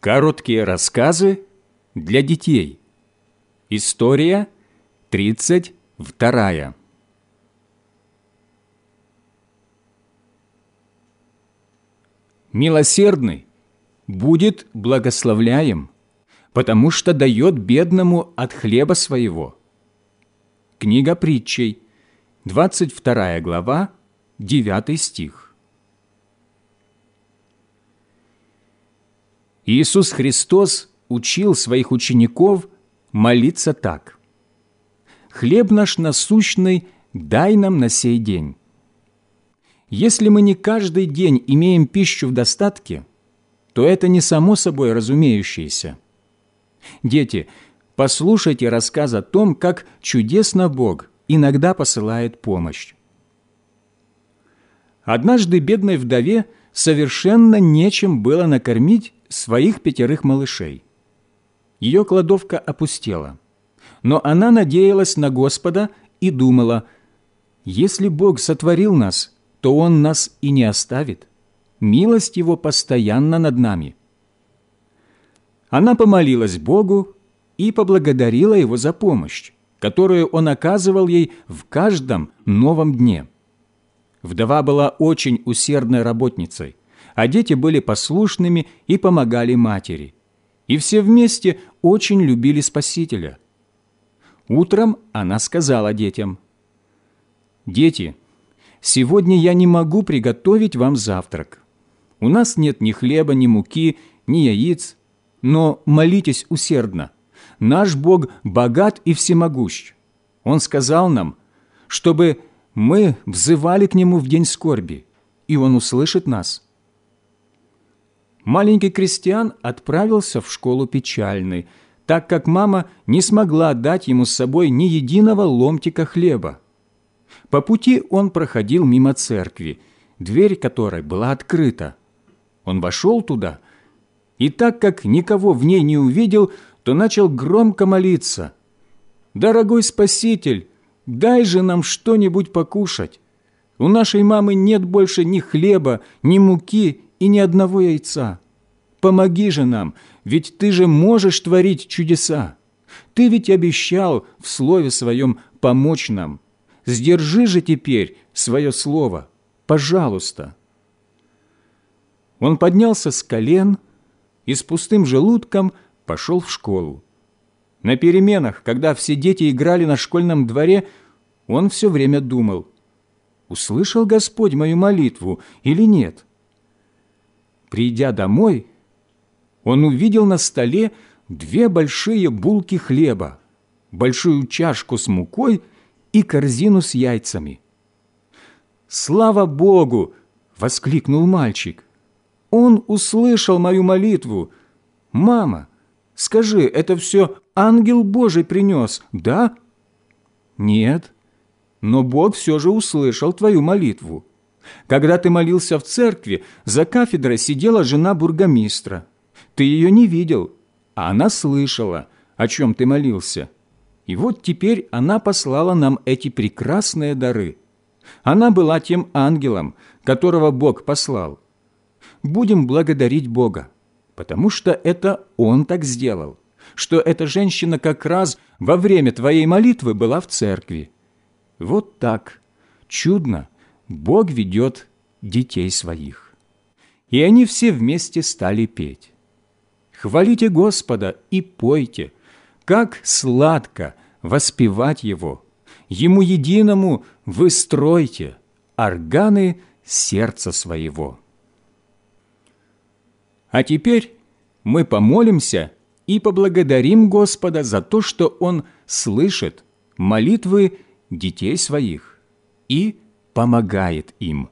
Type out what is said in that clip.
Короткие рассказы для детей. История 32. Милосердный будет благословляем, потому что дает бедному от хлеба своего. Книга притчей, 22 глава, 9 стих. Иисус Христос учил своих учеников молиться так. «Хлеб наш насущный дай нам на сей день». Если мы не каждый день имеем пищу в достатке, то это не само собой разумеющееся. Дети, послушайте рассказ о том, как чудесно Бог иногда посылает помощь. Однажды бедной вдове совершенно нечем было накормить своих пятерых малышей. Ее кладовка опустела, но она надеялась на Господа и думала, «Если Бог сотворил нас, то Он нас и не оставит. Милость Его постоянно над нами». Она помолилась Богу и поблагодарила Его за помощь, которую Он оказывал ей в каждом новом дне. Вдова была очень усердной работницей а дети были послушными и помогали матери. И все вместе очень любили Спасителя. Утром она сказала детям, «Дети, сегодня я не могу приготовить вам завтрак. У нас нет ни хлеба, ни муки, ни яиц, но молитесь усердно. Наш Бог богат и всемогущ. Он сказал нам, чтобы мы взывали к Нему в день скорби, и Он услышит нас» маленький крестьян отправился в школу печальный, так как мама не смогла дать ему с собой ни единого ломтика хлеба. По пути он проходил мимо церкви, дверь которой была открыта. Он вошел туда, и так как никого в ней не увидел, то начал громко молиться. «Дорогой Спаситель, дай же нам что-нибудь покушать. У нашей мамы нет больше ни хлеба, ни муки и ни одного яйца. Помоги же нам, ведь Ты же можешь творить чудеса. Ты ведь обещал в Слове Своем помочь нам. Сдержи же теперь свое Слово, пожалуйста». Он поднялся с колен и с пустым желудком пошел в школу. На переменах, когда все дети играли на школьном дворе, он все время думал, услышал Господь мою молитву или нет – Придя домой, он увидел на столе две большие булки хлеба, большую чашку с мукой и корзину с яйцами. «Слава Богу!» — воскликнул мальчик. «Он услышал мою молитву. Мама, скажи, это все ангел Божий принес, да?» «Нет, но Бог все же услышал твою молитву. Когда ты молился в церкви, за кафедрой сидела жена бургомистра. Ты ее не видел, а она слышала, о чем ты молился. И вот теперь она послала нам эти прекрасные дары. Она была тем ангелом, которого Бог послал. Будем благодарить Бога, потому что это Он так сделал, что эта женщина как раз во время твоей молитвы была в церкви. Вот так, чудно, Бог ведет детей своих. И они все вместе стали петь. Хвалите Господа и пойте, как сладко воспевать Его. Ему единому вы стройте органы сердца своего. А теперь мы помолимся и поблагодарим Господа за то, что Он слышит молитвы детей своих и помогает им.